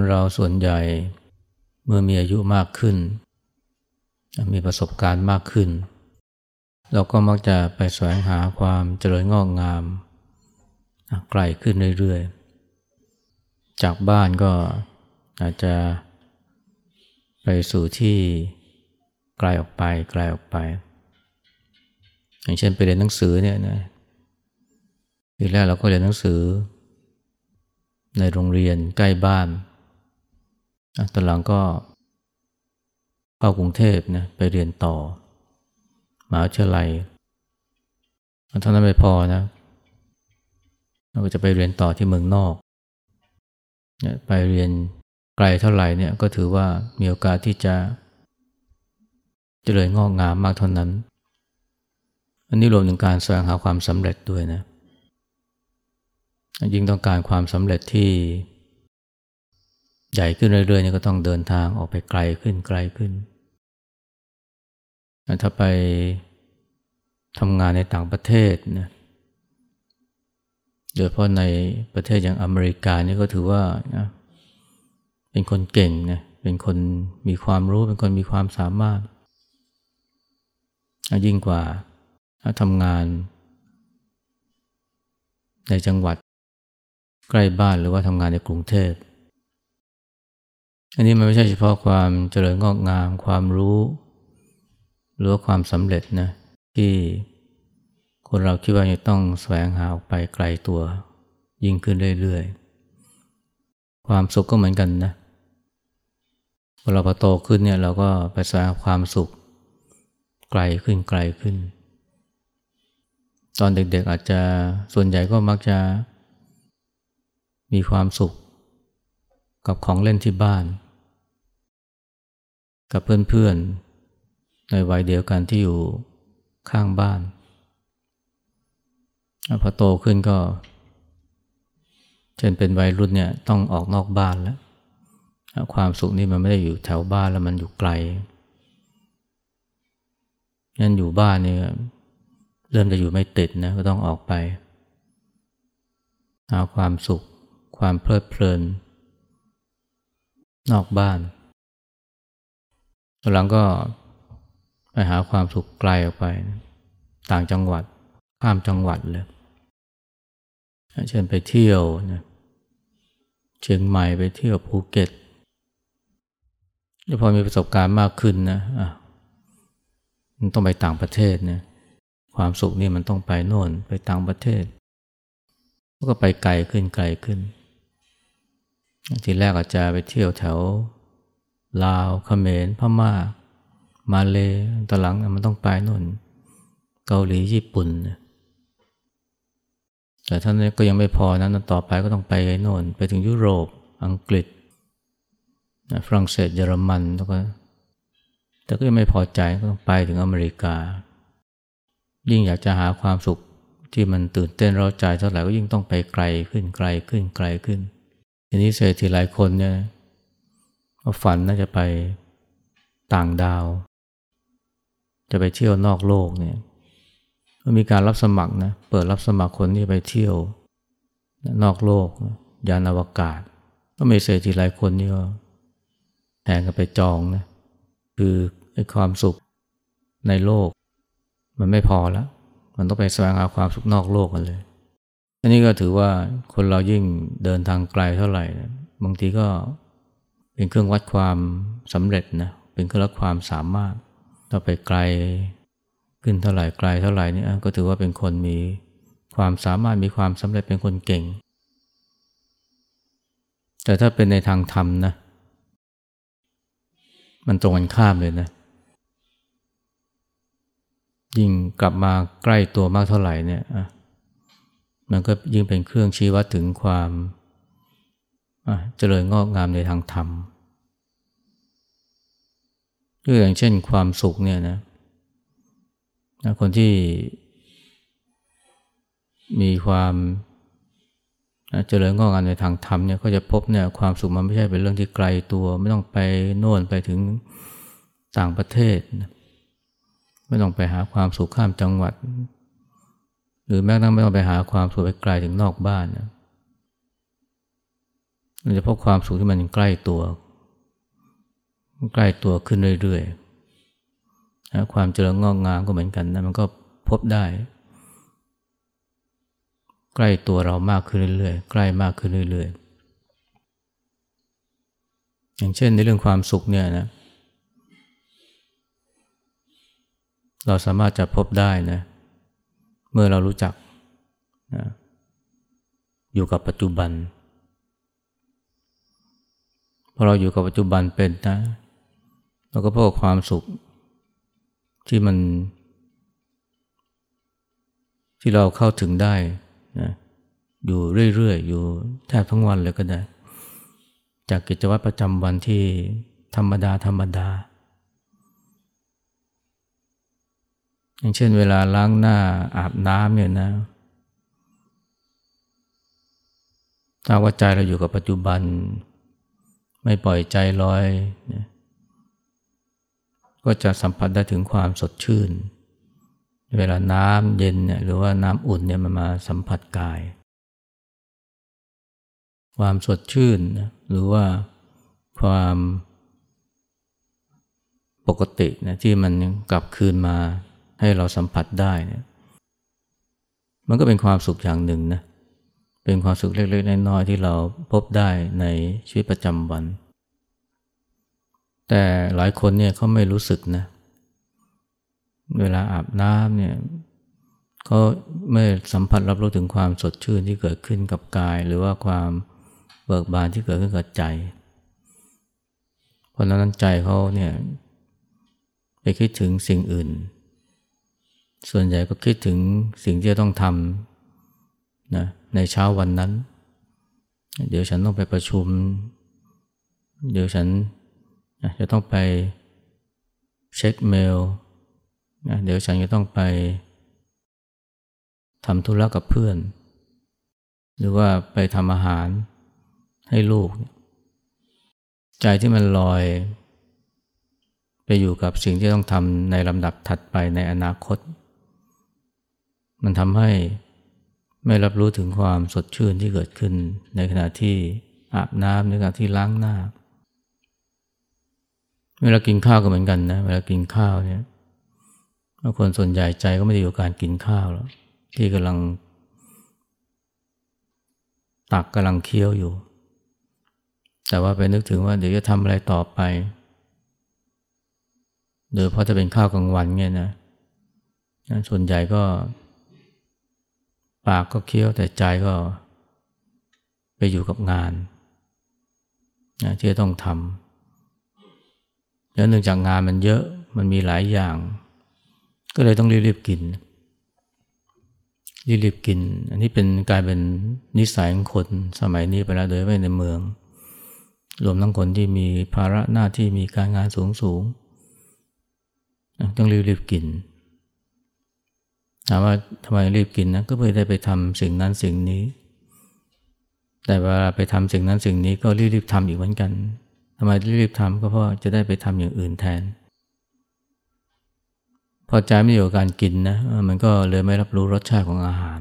คนเราส่วนใหญ่เมื่อมีอายุมากขึ้น มีประสบการณ์มากขึ้น เราก็มักจะไปแสวงหาความเจริญงอกงามไกลขึ้นเรื่อยๆ จากบ้านก็อาจจะไปสู่ที่ไกลออกไปไกลออกไป อย่างเช่นไปเรียนหนังสือเนี่ยนะทีแรกเราก็เรียนหนังสือ ในโรงเรียนใกล้บ้าน ตอนหลังก็เข้ากรุงเทพนะไปเรียนต่อมหาวิทยาลัยเท่านั้นไม่พอนะเราก็จะไปเรียนต่อที่เมืองนอกไปเรียนไกลเท่าไหร่เนี่ยก็ถือว่ามีโอกาสที่จะเจริญงอกงามมากเท่านั้น อันนี้รวมถึงการแสวงหาความสำเร็จด้วยนะยิ่งต้องการความสำเร็จที่ ใหญ่ขึ้นเรื่อยๆนี่ก็ต้องเดินทางออกไปไกลขึ้นไกลขึ้น ถ้าไปทำงานในต่างประเทศนะโดยเพราะในประเทศอย่างอเมริกานี่ก็ถือว่านะเป็นคนเก่งนะเป็นคนมีความรู้เป็นคนมีความสามารถ ยิ่งกว่าทำงาน ในจังหวัดใกล้บ้านหรือว่าทำงานในกรุงเทพ อันนี้มันไม่ใช่เฉพาะความเจริญงอกงาม ความรู้หรือว่าความสำเร็จนะที่คนเราคิดว่าจะต้องแสวงหาออกไปไกลตัว ยิ่งขึ้นเรื่อยๆ ความสุขก็เหมือนกันนะพอเราพอโตขึ้นเนี่ยเราก็ไปแสวงความสุข ไกลขึ้นไกลขึ้น ตอนเด็กๆอาจจะส่วนใหญ่ก็มักจะมีความสุข กับของเล่นที่บ้าน กับเพื่อนๆ ในวัยเดียวกันที่อยู่ข้างบ้านพอโตขึ้นก็ เช่นเป็นวัยรุ่นเนี่ยต้องออกนอกบ้านแล้ว ความสุขนี่มันไม่ได้อยู่แถวบ้านแล้วมันอยู่ไกลนั่นอยู่บ้านนี่เริ่มจะอยู่ไม่ติดนะก็ต้องออกไปหาความสุข ความเพลิดเพลิน นอกบ้านหลังก็ไปหาความสุขไกลออกไป ต่างจังหวัดข้ามจังหวัดเลยเช่นไปเที่ยวนะเชียงใหม่ไปเที่ยวภูเก็ตแล้วพอมีประสบการณ์มากขึ้นนะะมันต้องไปต่างประเทศนะความสุขนี่มันต้องไปโน่นไปต่างประเทศ ก็ไปไกลขึ้นไกลขึ้น ทีแรกอาจจะไปเที่ยวแถว ลาวเขมรพม่า มาเลตอนหลังมันต้องไปนู่นเกาหลีญี่ปุ่น แต่ท่านนี้ก็ยังไม่พอนะต่อไปก็ต้องไปโน่นไปถึงยุโรปอังกฤษฝรั่งเศสเยอรมันแล้วก็แต่ก็ยังไม่พอใจก็ต้องไปถึงอเมริกา ยิ่งอยากจะหาความสุขที่มันตื่นเต้นร้าใจเท่าไหร่ก็ยิ่งต้องไปไกลขึ้นไกลขึ้นไกลขึ้น ทีนี้เศรษฐีหลายคนเนี่ยฝันน่าจะไปต่างดาว จะไปเที่ยวนอกโลกเนี่ยก็มีการรับสมัครนะเปิดรับสมัครคนที่ไปเที่ยวนอกโลก ยานอวกาศ ก็มีเศรษฐีหลายคนนี่ก็แทงกันไปจองนะคือไอ้ความสุขในโลก มันไม่พอแล้ว มันต้องไปแสวงหาความสุขนอกโลกกันเลย อันนี้ก็ถือว่าคนเรายิ่งเดินทางไกลเท่าไหร่ บางทีก็เป็นเครื่องวัดความสำเร็จนะเป็นเครื่องวัดความสามารถถ้าไปไกลขึ้นเท่าไหร่ไกลเท่าไหร่นี่ก็ถือว่าเป็นคนมีความสามารถมีความสำเร็จเป็นคนเก่ง แต่ถ้าเป็นในทางธรรมนะมันตรงกันข้ามเลยนะ ยิ่งกลับมาใกล้ตัวมากเท่าไหร่เนี่ย มันก็ยิ่งเป็นเครื่องชี้วัดถึงความเจริญงอกงามในทางธรรมด้วอย่างเช่นความสุขเนี่ยนะคนที่มีความเจริญงอกงามในทางธรรมเนี่ยก็จะพบเนี่ยความสุขมันไม่ใช่เป็นเรื่องที่ไกลตัว ไม่ต้องไปโน่นไปถึงต่างประเทศ ไม่ต้องไปหาความสุขข้ามจังหวัด หรือแม้กระทั่งไม่ต้องไปหาความสุขไปไกลถึงนอกบ้านนะเราจะพบความสุขที่มันใกล้ตัว ใกล้ตัวขึ้นเรื่อยๆความเจริญงอกงามก็เหมือนกันนะมันก็พบได้ ใกล้ตัวเรามากขึ้นเรื่อยๆใกล้มากขึ้นเรื่อยๆอย่างเช่นในเรื่องความสุขเนี่ยนะเราสามารถจะพบได้นะ เมื่อเรารู้จักนะอยู่กับปัจจุบันพอเราอยู่กับปัจจุบันเป็นนะเราก็พบความสุข ที่มัน ที่เราเข้าถึงได้นะอยู่เรื่อยๆ อยู่แทบทั้งวันเลยก็ได้ จากกิจวัตรประจำวันที่ธรรมดาธรรมดา อย่างเช่นเวลาล้างหน้าอาบน้ำเนี่ยนะถ้าว่าใจเราอยู่กับปัจจุบัน ไม่ปล่อยใจลอยนะก็จะสัมผัสได้ถึงความสดชื่น เวลาน้ำเย็นเนี่ยหรือว่าน้ำอุ่นเนี่ยมันมาสัมผัสกาย ความสดชื่นหรือว่าความปกตินะที่มันกลับคืนมา ให้เราสัมผัสได้เนี่ยมันก็เป็นความสุขอย่างหนึ่งนะเป็นความสุขเล็กๆน้อยๆที่เราพบได้ในชีวิตประจำวัน แต่หลายคนเนี่ยเขาไม่รู้สึกนะเวลาอาบน้ำเนี่ยเขาไม่สัมผัสรับรู้ถึงความสดชื่นที่เกิดขึ้นกับกาย หรือว่าความเบิกบานที่เกิดขึ้นกับใจ เพราะนั้นใจเขาเนี่ยไปคิดถึงสิ่งอื่น ส่วนใหญ่ก็คิดถึงสิ่งที่ต้องทำนะในเช้าวันนั้น เดี๋ยวฉันต้องไปประชุม เดี๋ยวฉันจะต้องไปเช็คเมลนะเดี๋ยวฉันจะต้องไปทำธุระกับเพื่อน หรือว่าไปทำอาหารให้ลูก ใจที่มันลอยไปอยู่กับสิ่งที่ต้องทำในลำดับถัดไปในอนาคต มันทำให้ไม่รับรู้ถึงความสดชื่นที่เกิดขึ้น ในขณะที่อาบน้ำในขณะที่ล้างหน้า เวลากินข้าวก็เหมือนกันนะ เวลากินข้าวเนี่ยคนส่วนใหญ่ใจก็ไม่ได้อยู่การกินข้าวแล้วที่กำลัง ตักกำลังเคี้ยวอยู่ แต่ว่าไปนึกถึงว่าเดี๋ยวจะทำอะไรต่อไปโดยเพราะจะเป็นข้าวกลางวันเนี่ยนะส่วนใหญ่ก็ ปากก็เคี้ยวแต่ใจก็ไปอยู่กับงานที่จะต้องทำแล้วเนื่องจากงานมันเยอะมันมีหลายอย่าง ก็เลยต้องรีบๆกิน รีบๆกิน อันนี้เป็นกลายเป็นนิสัยของคนสมัยนี้ไปแล้วโดยไม่ในเมือง รวมทั้งคนที่มีภาระหน้าที่มีการงานสูงสูงต้องรีบๆกิน ถามว่าทำไมรีบกินนะก็เพื่อได้ไปทำสิ่งนั้นสิ่งนี้ แต่เวลาไปทำสิ่งนั้นสิ่งนี้ก็รีบๆทำอีกเหมือนกันทำไมรีบๆทำก็เพราะจะได้ไปทำอย่างอื่นแทน พอใจไม่อยู่กับการกินนะมันก็เลยไม่รับรู้รสชาติของอาหาร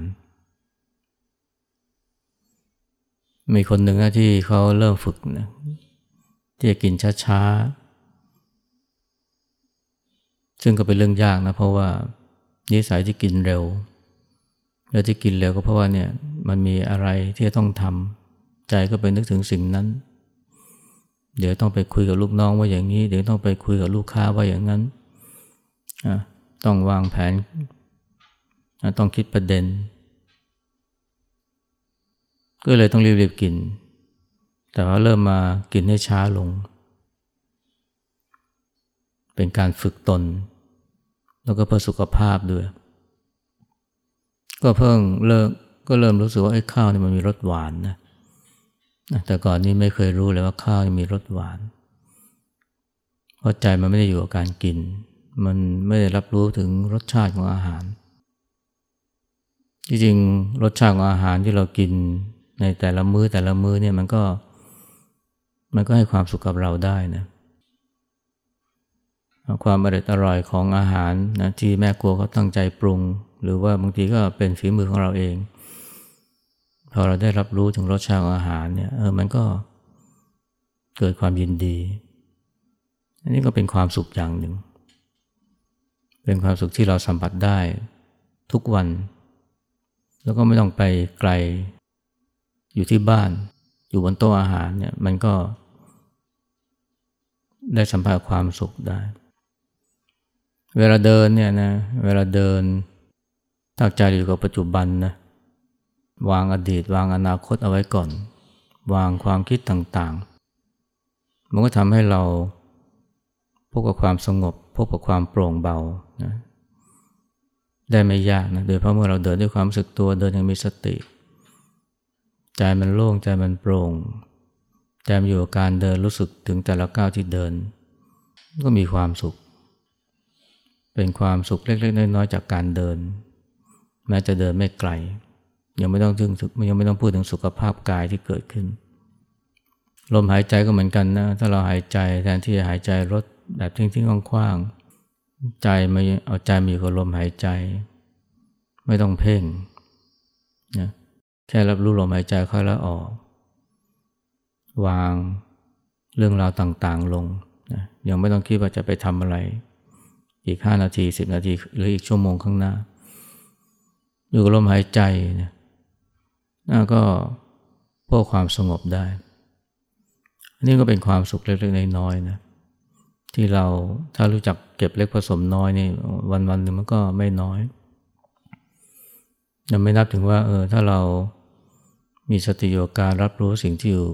มีคนหนึ่งนะที่เขาเริ่มฝึกนะที่จะกินช้าๆซึ่งก็เป็นเรื่องยากนะเพราะว่า นิสัยที่กินเร็วแล้วที่กินเร็วก็เพราะว่าเนี่ยมันมีอะไรที่ต้องทำใจก็ไปนึกถึงสิ่งนั้น เดี๋ยวต้องไปคุยกับลูกน้องว่าอย่างนี้ เดี๋ยวต้องไปคุยกับลูกค้าว่าอย่างนั้นต้องวางแผน ต้องคิดประเด็น ก็เลยต้องรีบๆกิน แต่ว่าเริ่มมากินให้ช้าลง เป็นการฝึกตน แล้วก็เพื่อสุขภาพด้วย ก็เพิ่งเริ่มก็เริ่มรู้สึกว่าไอ้ข้าวนี่มันมีรสหวานนะแต่ก่อนนี้ไม่เคยรู้เลยว่าข้าวมีรสหวาน เพราะใจมันไม่ได้อยู่กับการกิน มันไม่ได้รับรู้ถึงรสชาติของอาหาร จริงๆรสชาติของอาหารที่เรากินในแต่ละมือ้อแต่ละมื้อเนี่ยมันก็ มันก็ให้ความสุขกับเราได้นะ ความอร่อยอร่อยของอาหารนะที่แม่ครัวเขาตั้งใจปรุง หรือว่าบางทีก็เป็นฝีมือของเราเอง พอเราได้รับรู้ถึงรสชาติของอาหารเนี่ยเออมันก็เกิดความยินดี อันนี้ก็เป็นความสุขอย่างหนึ่ง เป็นความสุขที่เราสัมผัสได้ทุกวัน แล้วก็ไม่ต้องไปไกลอยู่ที่บ้าน อยู่บนโต๊ะอาหารเนี่ยมันก็ได้สัมผัสความสุขได้ เวลาเดินเนี่ยนะเวลาเดินตั้งใจอยู่กับปัจจุบันนะวางอดีต วางอนาคตเอาไว้ก่อน วางความคิดต่างๆ มันก็ทำให้เราพบกับความสงบพบกับความโปร่งเบานะได้ไม่ยากนะโดยเพราะเมื่อเราเดินด้วยความรู้สึกตัวเดินอย่างมีสติ ใจมันโล่งใจมันโปร่งใจมันอยู่กับการเดินรู้สึกถึงแต่ละก้าวที่เดิน ก็มีความสุข เป็นความสุขเล็ก ๆ น้อยๆจากการเดิน แม้จะเดินไม่ไกล ยังไม่ต้องถึงยังไม่ต้องพูดถึงสุขภาพกายที่เกิดขึ้น ลมหายใจก็เหมือนกันนะ ถ้าเราหายใจแทนที่จะหายใจลดแบบทิ้งๆคว่างๆใจมาเอาใจมาอยู่กับลมหายใจ ไม่ต้องเพ่งนะแค่รับรู้ลมหายใจเข้าแล้วออก วางเรื่องราวต่างๆลงนะยังไม่ต้องคิดว่าจะไปทำอะไร อีกห้านาทีสิบนาทีหรืออีกชั่วโมงข้างหน้า อยู่กับลมหายใจนะน่ก็เพวกความสงบได้ อันนี้ก็เป็นความสุขเล็กๆน้อยๆนะที่เราถ้ารู้จักเก็บเล็กผสมน้อยนี่วันวันหนึ่งมันก็ไม่น้อยยังไม่นับถึงว่าเออถ้าเรามีสติโยการรับรู้สิ่งที่อยู่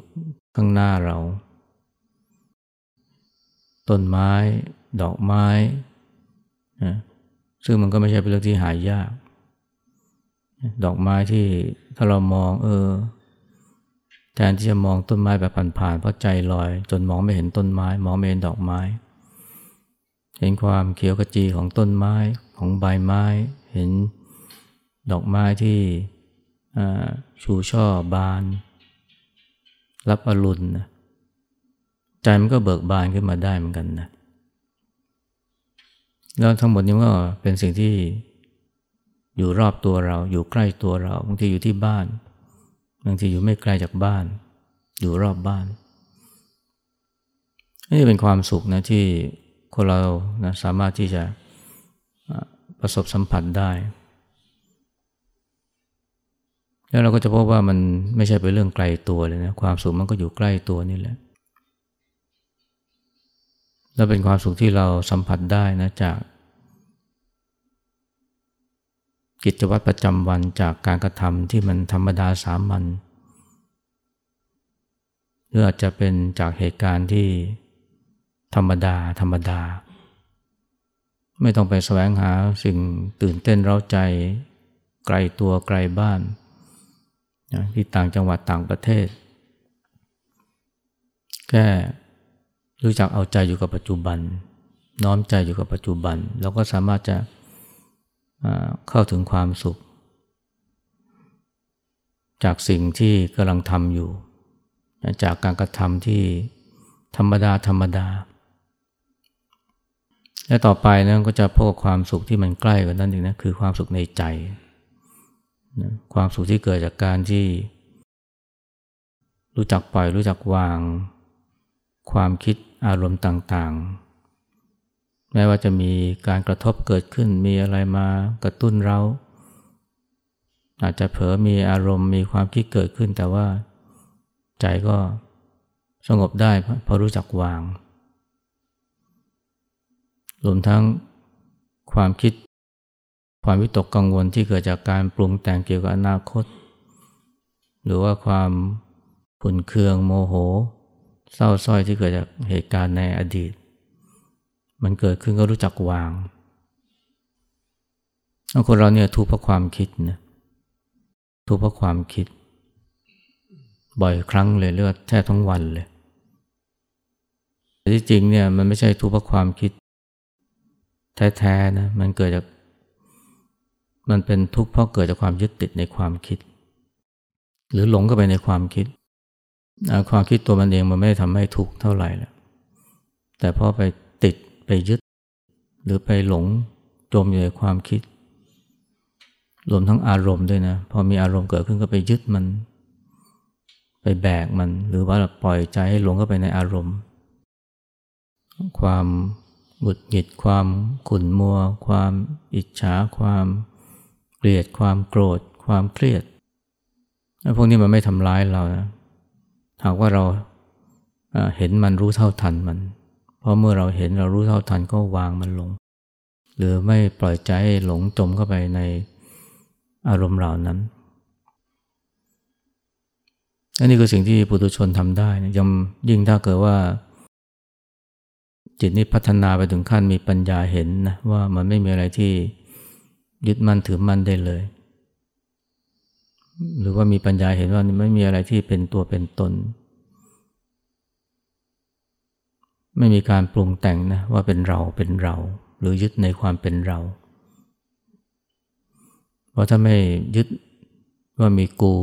ข้างหน้าเรา ต้นไม้ ดอกไม้ ซึ่งมันก็ไม่ใช่เป็นเรื่องที่หายยาก ดอกไม้ที่ถ้าเรามอง เออ แทนที่จะมองต้นไม้แบบผ่านๆเพราะใจลอย จนมองไม่เห็นต้นไม้ มองไม่เห็นดอกไม้ เห็นความเขียวกระจีของต้นไม้ของใบไม้ เห็นดอกไม้ที่ชูช่อบาน รับอรุณนะใจมันก็เบิกบานขึ้นมาได้เหมือนกันนะ แล้วทั้งหมดนี้ก็เป็นสิ่งที่อยู่รอบตัวเรา อยู่ใกล้ตัวเราบางทีอยู่ที่บ้าน บางทีอยู่ไม่ไกลจากบ้าน อยู่รอบบ้านนี่เป็นความสุขนะที่คนเรานะสามารถที่จะประสบสัมผัสได้ แล้วเราก็จะพบว่ามันไม่ใช่เป็นเรื่องไกลตัวเลยนะความสุขมันก็อยู่ใกล้ตัวนี่แหละ แล้วเป็นความสุขที่เราสัมผัสได้นะจาก กิจวัตรประจำวันจากการกระทำที่มันธรรมดาสามัญหรืออาจจะเป็นจากเหตุการณ์ที่ธรรมดา ธรรมดา ไม่ต้องไปแสวงหาสิ่งตื่นเต้นเร้าใจ ไกลตัวไกลบ้านที่ต่างจังหวัดต่างประเทศ แค่ รู้จักเอาใจอยู่กับปัจจุบัน น้อมใจอยู่กับปัจจุบัน เราก็สามารถจะเข้าถึงความสุข จากสิ่งที่กำลังทำอยู่ จากการกระทำที่ธรรมดาธรรมดา และต่อไปนะก็จะพบความสุขที่มันใกล้กว่านั้นอีกนะคือความสุขในใจนะความสุขที่เกิดจากการที่ รู้จักปล่อยรู้จักวาง ความคิด อารมณ์ต่างๆ แม้ว่าจะมีการกระทบเกิดขึ้น มีอะไรมากระตุ้นเรา อาจจะเผลอมีอารมณ์มีความคิดเกิดขึ้น แต่ว่าใจก็สงบได้เพราะรู้จักวาง รวมทั้งความคิด ความวิตกกังวลที่เกิดจากการปรุงแต่งเกี่ยวกับอนาคต หรือว่าความขุ่นเคืองโมโห เศร้าส้อยที่เกิดจากเหตุการณ์ในอดีต มันเกิดขึ้นก็รู้จักวางคนเราเนี่ยทุกข์เพราะความคิดนะทุกข์เพราะความคิด บ่อยครั้งเลยเลือดแทบทั้งวันเลยแต่ที่จริงเนี่ยมันไม่ใช่ทุกข์เพราะความคิด แท้ๆนะมันเกิดจากมันเป็นทุกข์เพราะเกิดจากความยึดติดในความคิด หรือหลงเข้าไปในความคิด ความคิดตัวมันเองมันไม่ได้ทำให้ทุกข์เท่าไหร่แล้วแต่พอไปติดไปยึด หรือไปหลงจมอยู่ในความคิดรวมทั้งอารมณ์ด้วยนะ พอมีอารมณ์เกิดขึ้นก็ไปยึดมัน ไปแบกมัน หรือว่าปล่อยใจให้หลงเข้าไปในอารมณ์ ความหงุดหงิดความขุ่นมัว ความอิจฉา ความเกลียด ความโกรธ ความเครียดพวกนี้มันไม่ทำร้ายเรานะ หากว่าเราเห็นมันรู้เท่าทันมัน เพราะเมื่อเราเห็นเรารู้เท่าทันก็วางมันลง หรือไม่ปล่อยใจหลงจมเข้าไปในอารมณ์เหล่านั้นอันนี้คือสิ่งที่ปุถุชนทำได้นะยังยิ่งถ้าเกิดว่า จิตนี้พัฒนาไปถึงขั้นมีปัญญาเห็นนะว่ามันไม่มีอะไรที่ยึดมั่นถือมั่นได้เลย หรือว่ามีปัญญาเห็นว่าไม่มีอะไรที่เป็นตัวเป็นตน ไม่มีการปรุงแต่งนะว่าเป็นเราเป็นเรา หรือยึดในความเป็นเรา เพราะถ้าไม่ยึดว่ามีกู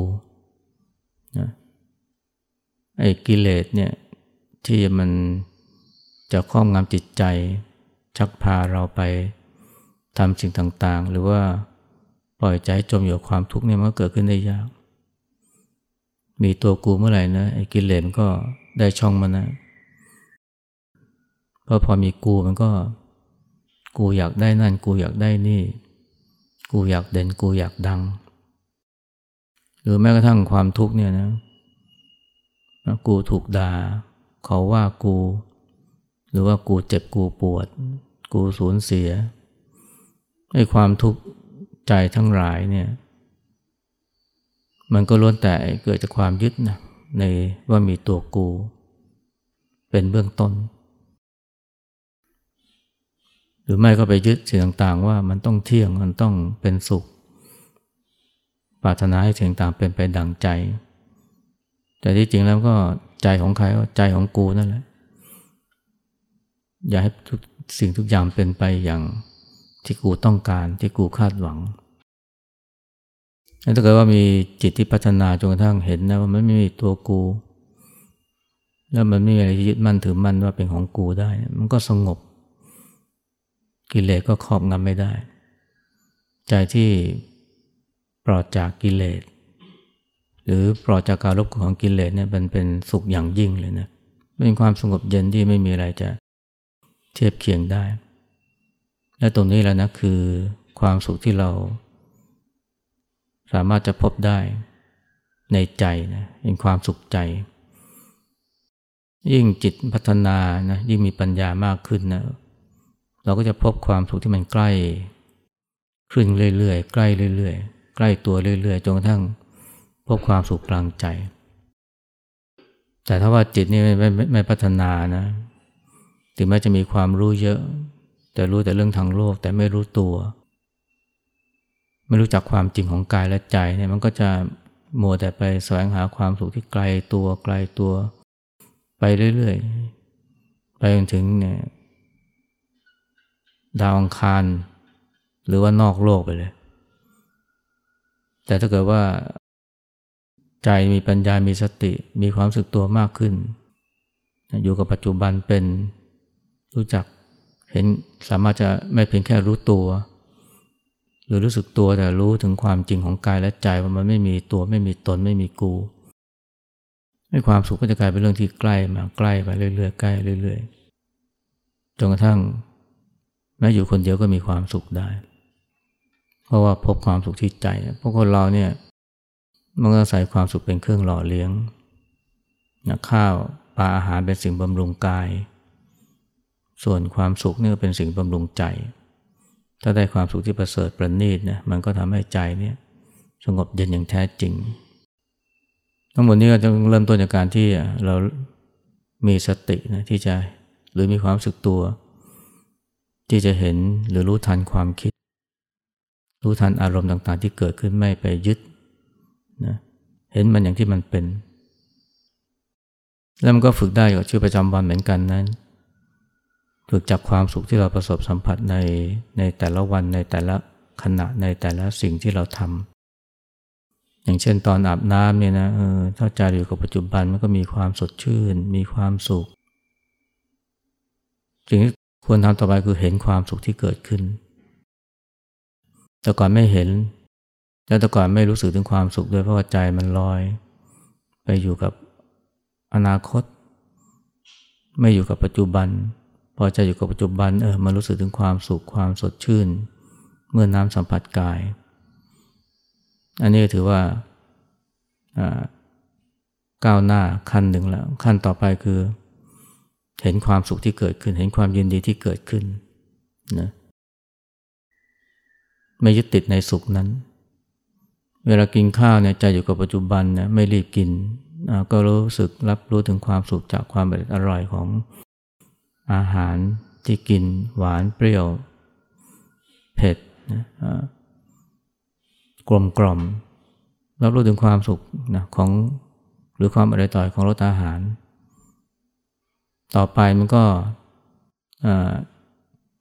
นะไอ้กิเลสเนี่ยที่มันจะครอบงำจิตใจ ชักพาเราไปทำสิ่งต่างๆ หรือว่า ปล่อยใจจมอยู่กับความทุกข์เนี่ยมันก็เกิดขึ้นได้ยาก มีตัวกูเมื่อไหร่นะไอ้กิเลสมันก็ได้ช่องมันนะเพราะพอมีกูมันก็ กูอยากได้นั่น กูอยากได้นี่ กูอยากเด่นกูอยากดัง หรือแม้กระทั่งความทุกข์เนี่ยนะกูถูกด่าเขาว่ากู หรือว่ากูเจ็บกูปวด กูสูญเสียไอ้ความทุกข์ ใจทั้งหลายเนี่ย มันก็ล้วนแต่เกิดจากความยึดนะในว่ามีตัวกู เป็นเบื้องต้น หรือไม่ก็ไปยึดสิ่งต่างๆ ว่ามันต้องเที่ยงมันต้องเป็นสุข ปรารถนาให้สิ่งต่างเป็นไปดังใจ แต่ที่จริงแล้วก็ใจของใครก็ใจของกูนั่นแหละอย่าให้ทุกสิ่งทุกอย่างเป็นไปอย่าง ที่กูต้องการที่กูคาดหวังถ้าเกิดว่ามีจิตที่พัฒนาจนกระทั่งเห็นนะว่ามันไม่มีตัวกู แล้วมันไม่มีอะไรที่ยึดมั่นถือมั่นว่าเป็นของกูได้ มันก็สงบ กิเลสก็ครอบงำไม่ได้ ใจที่ปลอดจากกิเลสหรือปลอดจากการรบกวนของกิเลสเนี่ยมันเป็นสุขอย่างยิ่งเลยนะเป็นความสงบเย็นที่ไม่มีอะไรจะเทียบเคียงได้ และตรงนี้แหละนะคือความสุขที่เรา สามารถจะพบได้ในใจนะเป็นความสุขใจ ยิ่งจิตพัฒนานะยิ่งมีปัญญามากขึ้นนะเราก็จะพบความสุขที่มันใกล้ขึ้นเรื่อยๆใกล้เรื่อยๆใกล้ตัวเรื่อยๆจนกระทั่งพบความสุขกลางใจ แต่ถ้าว่าจิตนี่ไม่ไม่ไม่พัฒนานะ ถึงแม้จะมีความรู้เยอะ แต่รู้แต่เรื่องทางโลกแต่ไม่รู้ตัว ไม่รู้จักความจริงของกายและใจเนี่ยมันก็จะมัวแต่ไปแสวงหาความสุขที่ไกลตัวไกลตัว ไปเรื่อยๆ ไปจนถึงเนี่ยดาวอังคารหรือว่านอกโลกไปเลย แต่ถ้าเกิดว่าใจมีปัญญา มีสติ มีความสึกตัวมากขึ้น อยู่กับปัจจุบันเป็น รู้จัก เห็นสามารถจะไม่เพียงแค่รู้ตัว หรือรู้สึกตัวแต่รู้ถึงความจริงของกายและใจว่ามันไม่มีตัวไม่มีตนไม่มีกูให้ความสุขก็จะกลายเป็นเรื่องที่ใกล้มาใกล้ไปเรื่อยๆใกล้เรื่อยๆจนกระทั่งแม้อยู่คนเดียวก็มีความสุขได้ เพราะว่าพบความสุขที่ใจพวกคนเราเนี่ยมันก็ใส่ความสุขเป็นเครื่องหล่อเลี้ยงนะข้าวปลาอาหารเป็นสิ่งบำรุงกาย ส่วนความสุขนี่เป็นสิ่งบำรุงใจ ถ้าได้ความสุขที่ประเสริฐประณีตนะมันก็ทำให้ใจเนี่ยสงบเย็นอย่างแท้จริง ทั้งหมดนี้ก็จะเริ่มต้นจากการที่เรามีสตินะที่จะหรือมีความสึกตัว ที่จะเห็นหรือรู้ทันความคิด รู้ทันอารมณ์ต่างๆ ที่เกิดขึ้นไม่ไปยึดนะเห็นมันอย่างที่มันเป็น แล้วมันก็ฝึกได้กับชีวิตประจำวันเหมือนกันนั้น ฝึกจากความสุขที่เราประสบสัมผัสในในแต่ละวันในแต่ละขณะในแต่ละสิ่งที่เราทำอย่างเช่นตอนอาบน้ำเนี่ยนะเออถ้าใจอยู่กับปัจจุบันมันก็มีความสดชื่น มีความสุขสิ่งที่ควรทำต่อไปคือเห็นความสุขที่เกิดขึ้น แต่ก่อนไม่เห็น แล้วแต่ก่อนไม่รู้สึกถึงความสุขด้วยเพราะว่าใจมันลอย ไปอยู่กับอนาคต ไม่อยู่กับปัจจุบัน พอใจอยู่กับปัจจุบันเออมารู้สึกถึงความสุขความสดชื่น เมื่อน้ำสัมผัสกาย อันนี้ถือว่าก้าวหน้าขั้นหนึ่งแล้ว ขั้นต่อไปคือ เห็นความสุขที่เกิดขึ้น เห็นความยินดีที่เกิดขึ้นนะไม่ยึดติดในสุขนั้น เวลากินข้าวเนี่ยใจอยู่กับปัจจุบันนะไม่รีบกิน ก็รู้สึกรับรู้ถึงความสุขจากความอร่อยของ อาหารที่กินหวานเปรี้ยว เผ็ดนะกลมกล่อมรับรู้ถึงความสุขนะของหรือความอร่อยต่อยของรสอาหาร ต่อไปมันก็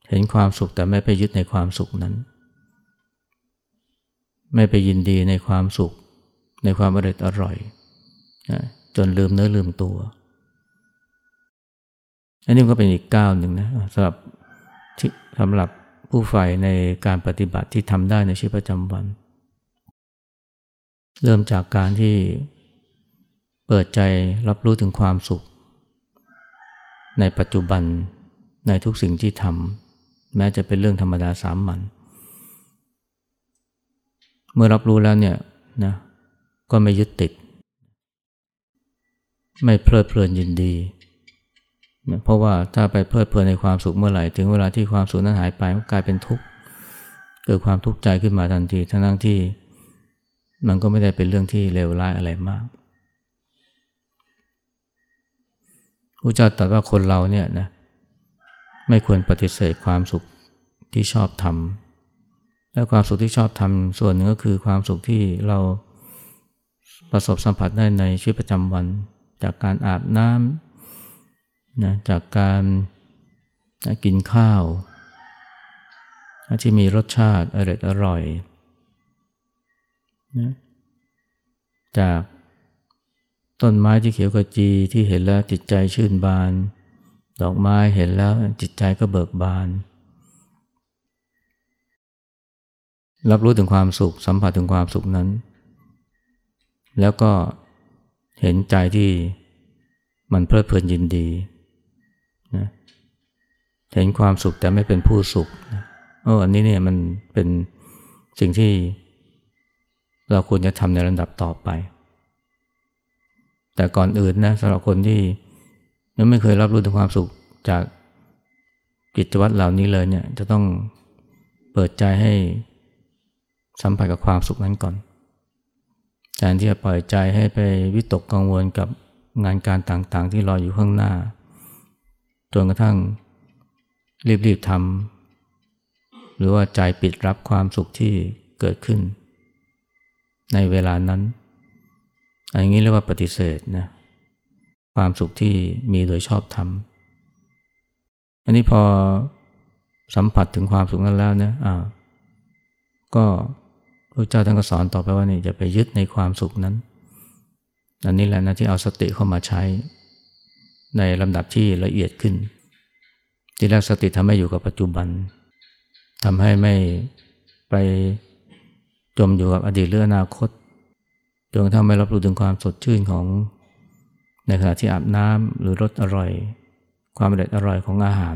เห็นความสุขแต่ไม่ไปยึดในความสุขนั้น ไม่ไปยินดีในความสุข ในความอร่อยอร่อย จนลืมเนื้อลืมตัว อันนี้ก็เป็นอีกก้าวหนึ่งนะสำหรับสำหรับผู้ใฝ่ในการปฏิบัติที่ทำได้ในชีวิตประจำวัน เริ่มจากการที่เปิดใจรับรู้ถึงความสุข ในปัจจุบันในทุกสิ่งที่ทำแม้จะเป็นเรื่องธรรมดาสามัญเมื่อรับรู้แล้วเนี่ยนะก็ไม่ยึดติด ไม่เพลิดเพลินยินดี นะเพราะว่าถ้าไปเพลิดเพลินในความสุขเมื่อไหร่ ถึงเวลาที่ความสุขนั้นหายไปก็กลายเป็นทุกข์เกิดความทุกข์ใจขึ้นมาทันทีทั้งที่มันก็ไม่ได้เป็นเรื่องที่เลวร้ายอะไรมากพระเจ้าตรัสว่าคนเราเนี่ยนะไม่ควรปฏิเสธความสุขที่ชอบทำและความสุขที่ชอบทำส่วนหนึ่งก็คือความสุขที่เราประสบสัมผัสได้ในชีวิตประจำวัน จากการอาบน้ำ นะจากการกินข้าวที่มีรสชาติอร่อยอร่อยนะจากต้นไม้ที่เขียวกระจีที่เห็นแล้วจิตใจชื่นบาน ดอกไม้เห็นแล้วจิตใจก็เบิกบาน รับรู้ถึงความสุข สัมผัสถึงความสุขนั้น แล้วก็เห็นใจที่มันเพลิดเพลินยินดี นะเห็นความสุขแต่ไม่เป็นผู้สุขนะเอออันนี้เนี่ยมันเป็นสิ่งที่เราควรจะทำในระดับต่อไป แต่ก่อนอื่นนะสำหรับคนที่ยังไม่เคยรับรู้ถึงความสุขจากกิจวัตรเหล่านี้เลยเนี่ยจะต้องเปิดใจให้สัมผัสกับความสุขนั้นก่อนแทนที่จะปล่อยใจให้ไปวิตกกังวลกับงานการต่างๆ ที่รออยู่ข้างหน้า จนกระทั่งรีบๆทำหรือว่าใจปิดรับความสุขที่เกิดขึ้น ในเวลานั้น อันนี้เรียกว่าปฏิเสธนะความสุขที่มีโดยชอบทำอันนี้พอสัมผัสถึงความสุขนั้นแล้วเนี่ยอ่าก็พระเจ้าท่านก็สอนต่อไปว่านี่จะไปยึดในความสุขนั้น อันนี้แหละนะที่เอาสติเข้ามาใช้ ในลำดับที่ละเอียดขึ้น ที่แรกสติทำให้อยู่กับปัจจุบันทำให้ไม่ไปจมอยู่กับอดีตหรืออนาคตจนกระทั่งไม่รับรู้ถึงความสดชื่นของในขณะที่อาบน้ำหรือรสอร่อย ความอร่อยอร่อยของอาหาร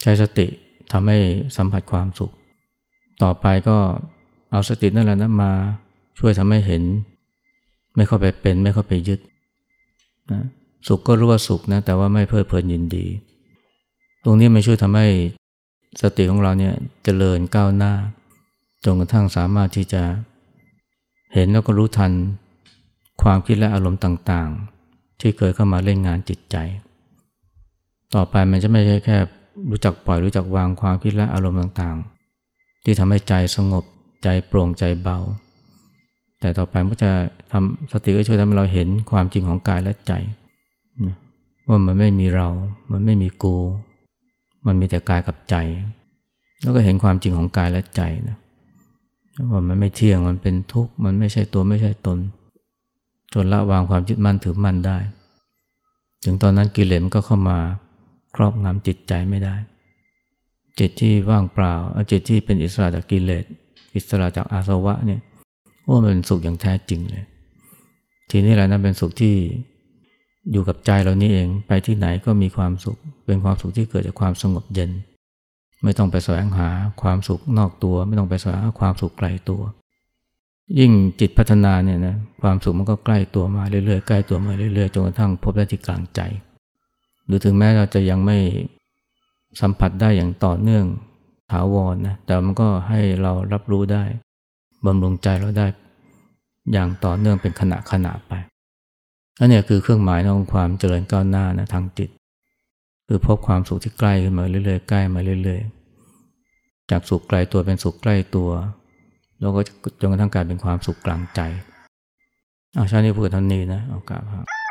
ใช้สติทำให้สัมผัสความสุข ต่อไปก็เอาสตินั่นแหละนะมาช่วยทำให้เห็น ไม่เข้าไปเป็น ไม่เข้าไปยึดนะ สุขก็รู้ว่าสุขนะแต่ว่าไม่เพลิดเพลินยินดี ตรงนี้มันช่วยทำให้สติของเราเนี่ยจเจริญก้าวหน้าจนกระทั่งสามารถที่จะ เห็นแล้วก็รู้ทันความคิดและอารมณ์ต่างๆ ที่เคยเข้ามาเล่นงานจิตใจ ต่อไปมันจะไม่ใช่แค่รู้จักปล่อยรู้จักวางความคิดและอารมณ์ต่างๆ ที่ทำให้ใจสงบใจโปร่งใจเบา แต่ต่อไปมันจะทำสติก็ช่วยทำให้เราเห็นความจริงของกายและใจ ว่ามันไม่มีเรา มันไม่มีกู มันมีแต่กายกับใจ แล้วก็เห็นความจริงของกายและใจนะว่ามันไม่เที่ยง มันเป็นทุกข์ มันไม่ใช่ตัวไม่ใช่ตน จนละวางความยึดมั่นถือมั่นได้ ถึงตอนนั้นกิเลสมันก็เข้ามาครอบงำจิตใจไม่ได้ จิตที่ว่างเปล่า จิตที่เป็นอิสระจากกิเลส อิสระจากอาสวะเนี่ยว่ามันเป็นสุขอย่างแท้จริงเลย ทีนี้แหละนั่นเป็นสุขที่ อยู่กับใจเรานี่เองไปที่ไหนก็มีความสุข เป็นความสุขที่เกิดจากความสงบเย็น ไม่ต้องไปแสวงหาความสุขนอกตัว ไม่ต้องไปแสวงหาความสุขไกลตัว ยิ่งจิตพัฒนาเนี่ยนะความสุขมันก็ใกล้ตัวมาเรื่อยๆใกล้ตัวมาเรื่อยๆจนกระทั่งพบได้ที่กลางใจ หรือถึงแม้เราจะยังไม่สัมผัสได้อย่างต่อเนื่องถาวรนนะแต่มันก็ให้เรารับรู้ได้บำรุงใจเราได้อย่างต่อเนื่องเป็นขณะขณะไป อันนี้คือเครื่องหมายของความเจริญก้าวหน้านะทางจิต คือพบความสุขที่ใกล้ขึ้นมาเรื่อยๆใกล้มาเรื่อยๆ จากสุขไกลตัวเป็นสุขใกล้ตัว แล้วก็จนกระทั่งกลายเป็นความสุขกลางใจเอาชาตินี้พูดเท่านี้นะเอากาบครับ